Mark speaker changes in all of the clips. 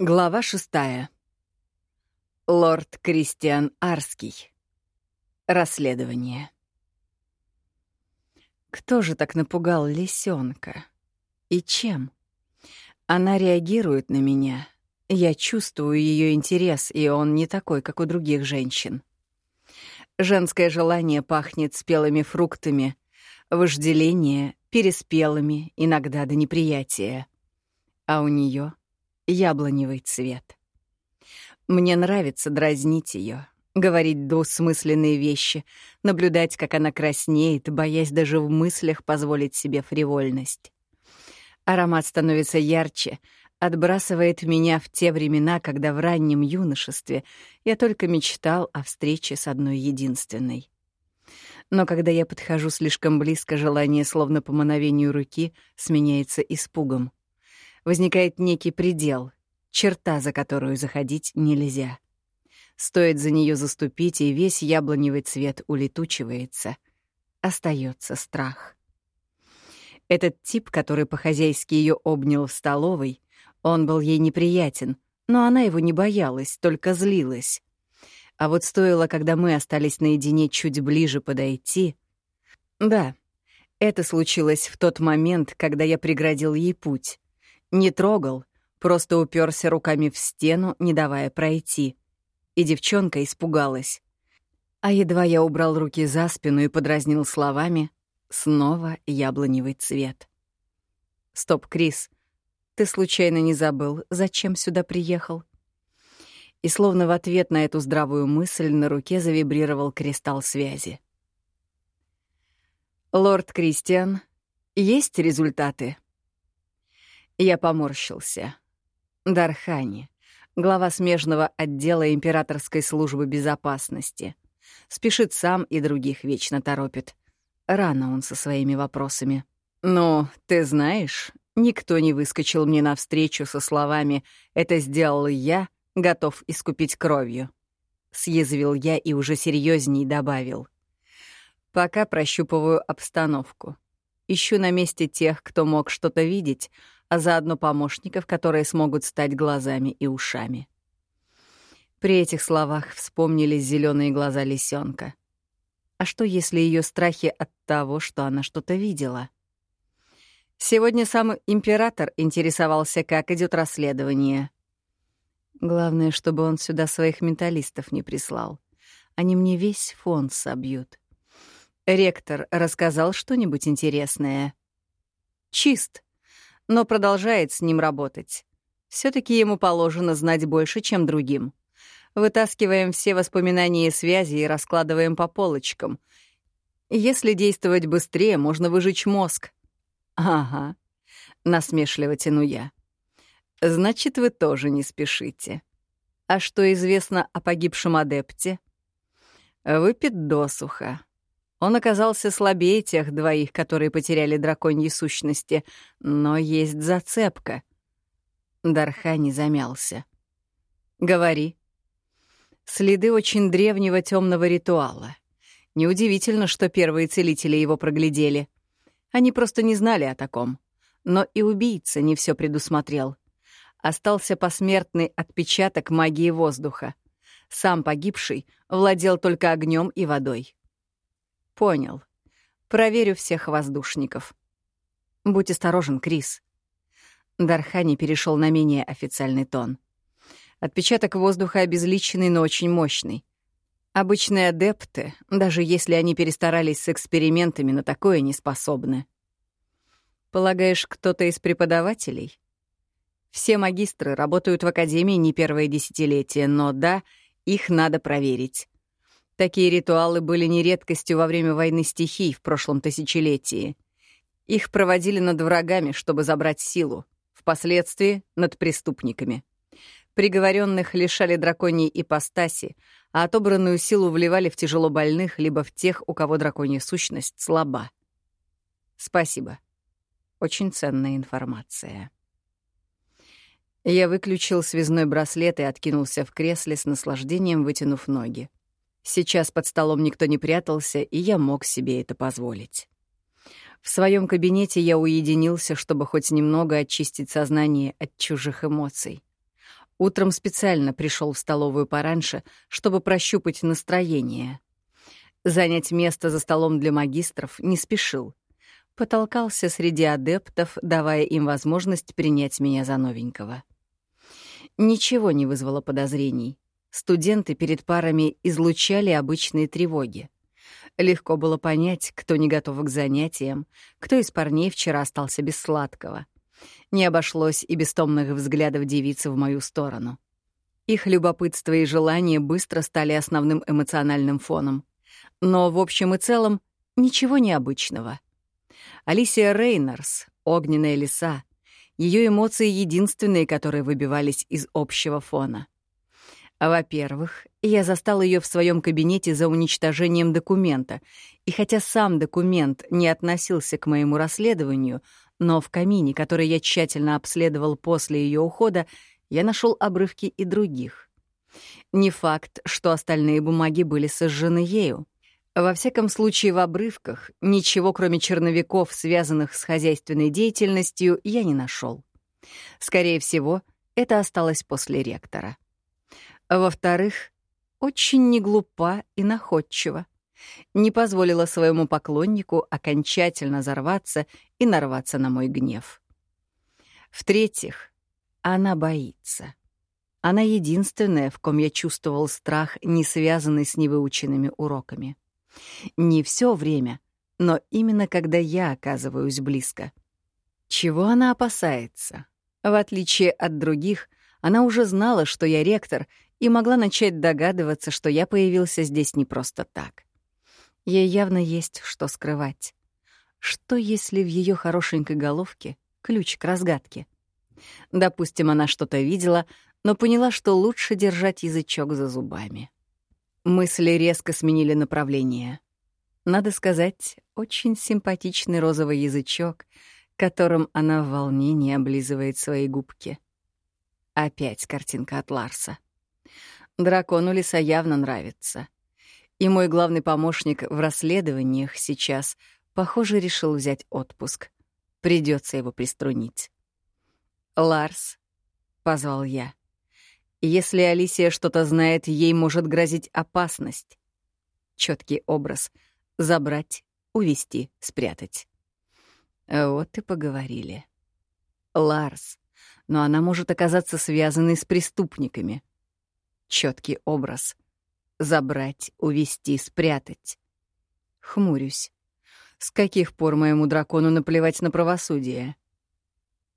Speaker 1: Глава шестая. Лорд Кристиан Арский. Расследование. Кто же так напугал лисенка? И чем? Она реагирует на меня. Я чувствую ее интерес, и он не такой, как у других женщин. Женское желание пахнет спелыми фруктами, вожделение — переспелыми, иногда до неприятия. А у нее яблоневый цвет. Мне нравится дразнить ее, говорить двусмысленные вещи, наблюдать, как она краснеет, боясь даже в мыслях позволить себе фривольность. Аромат становится ярче, отбрасывает меня в те времена, когда в раннем юношестве я только мечтал о встрече с одной единственной. Но когда я подхожу слишком близко, желание, словно по мановению руки, сменяется испугом возникает некий предел, черта, за которую заходить нельзя. Стоит за нее заступить, и весь яблоневый цвет улетучивается. Остается страх. Этот тип, который по-хозяйски ее обнял в столовой, он был ей неприятен, но она его не боялась, только злилась. А вот стоило, когда мы остались наедине чуть ближе подойти... Да, это случилось в тот момент, когда я преградил ей путь. Не трогал, просто уперся руками в стену, не давая пройти. И девчонка испугалась. А едва я убрал руки за спину и подразнил словами, снова яблоневый цвет. «Стоп, Крис, ты случайно не забыл, зачем сюда приехал?» И словно в ответ на эту здравую мысль на руке завибрировал кристалл связи. «Лорд Кристиан, есть результаты?» Я поморщился. Дархани, глава смежного отдела императорской службы безопасности. Спешит сам и других вечно торопит. Рано он со своими вопросами. «Ну, ты знаешь, никто не выскочил мне навстречу со словами «это сделал я, готов искупить кровью». Съязвил я и уже серьезней добавил. «Пока прощупываю обстановку. Ищу на месте тех, кто мог что-то видеть, а заодно помощников, которые смогут стать глазами и ушами. При этих словах вспомнились зеленые глаза лисенка. А что, если ее страхи от того, что она что-то видела? Сегодня сам император интересовался, как идет расследование. Главное, чтобы он сюда своих менталистов не прислал. Они мне весь фон собьют. Ректор рассказал что-нибудь интересное. Чист но продолжает с ним работать. все таки ему положено знать больше, чем другим. Вытаскиваем все воспоминания и связи и раскладываем по полочкам. Если действовать быстрее, можно выжечь мозг. Ага, насмешливо тяну я. Значит, вы тоже не спешите. А что известно о погибшем адепте? Выпит досуха. Он оказался слабее тех двоих, которые потеряли драконьи сущности, но есть зацепка. Дарха не замялся. «Говори». Следы очень древнего темного ритуала. Неудивительно, что первые целители его проглядели. Они просто не знали о таком. Но и убийца не все предусмотрел. Остался посмертный отпечаток магии воздуха. Сам погибший владел только огнем и водой. Понял. Проверю всех воздушников. Будь осторожен, Крис. Дархани перешел на менее официальный тон. Отпечаток воздуха обезличенный, но очень мощный. Обычные адепты, даже если они перестарались с экспериментами, на такое не способны. Полагаешь, кто-то из преподавателей? Все магистры работают в академии не первое десятилетие, но да, их надо проверить. Такие ритуалы были не редкостью во время войны стихий в прошлом тысячелетии. Их проводили над врагами, чтобы забрать силу, впоследствии — над преступниками. Приговоренных лишали драконьей ипостаси, а отобранную силу вливали в тяжело больных либо в тех, у кого драконья сущность слаба. Спасибо. Очень ценная информация. Я выключил связной браслет и откинулся в кресле с наслаждением, вытянув ноги. Сейчас под столом никто не прятался, и я мог себе это позволить. В своем кабинете я уединился, чтобы хоть немного очистить сознание от чужих эмоций. Утром специально пришел в столовую пораньше, чтобы прощупать настроение. Занять место за столом для магистров не спешил. Потолкался среди адептов, давая им возможность принять меня за новенького. Ничего не вызвало подозрений. Студенты перед парами излучали обычные тревоги. Легко было понять, кто не готов к занятиям, кто из парней вчера остался без сладкого. Не обошлось и без томных взглядов девицы в мою сторону. Их любопытство и желание быстро стали основным эмоциональным фоном. Но в общем и целом ничего необычного. Алисия Рейнерс, огненная лиса, ее эмоции единственные, которые выбивались из общего фона — во-первых, я застал ее в своем кабинете за уничтожением документа, и хотя сам документ не относился к моему расследованию, но в камине, который я тщательно обследовал после ее ухода, я нашел обрывки и других. Не факт, что остальные бумаги были сожжены ею. Во всяком случае, в обрывках ничего, кроме черновиков, связанных с хозяйственной деятельностью, я не нашел. Скорее всего, это осталось после ректора. Во-вторых, очень неглупа и находчива. Не позволила своему поклоннику окончательно взорваться и нарваться на мой гнев. В-третьих, она боится. Она единственная, в ком я чувствовал страх, не связанный с невыученными уроками. Не все время, но именно когда я оказываюсь близко. Чего она опасается? В отличие от других, она уже знала, что я ректор, и могла начать догадываться, что я появился здесь не просто так. Ей явно есть что скрывать. Что, если в ее хорошенькой головке ключ к разгадке? Допустим, она что-то видела, но поняла, что лучше держать язычок за зубами. Мысли резко сменили направление. Надо сказать, очень симпатичный розовый язычок, которым она в волнении облизывает свои губки. Опять картинка от Ларса. Дракону лиса явно нравится. И мой главный помощник в расследованиях сейчас, похоже, решил взять отпуск. Придется его приструнить. «Ларс», — позвал я. «Если Алисия что-то знает, ей может грозить опасность». Четкий образ — забрать, увести, спрятать. Вот и поговорили. Ларс, но она может оказаться связанной с преступниками четкий образ. Забрать, увести, спрятать. Хмурюсь. С каких пор моему дракону наплевать на правосудие?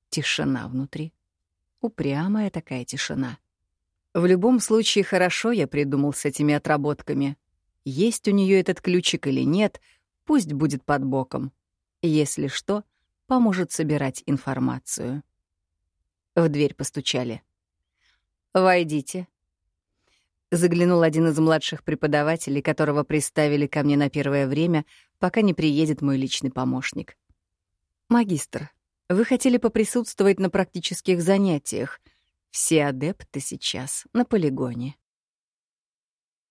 Speaker 1: Тишина внутри. Упрямая такая тишина. В любом случае, хорошо я придумал с этими отработками. Есть у нее этот ключик или нет, пусть будет под боком. Если что, поможет собирать информацию. В дверь постучали. «Войдите», Заглянул один из младших преподавателей, которого приставили ко мне на первое время, пока не приедет мой личный помощник. «Магистр, вы хотели поприсутствовать на практических занятиях. Все адепты сейчас на полигоне».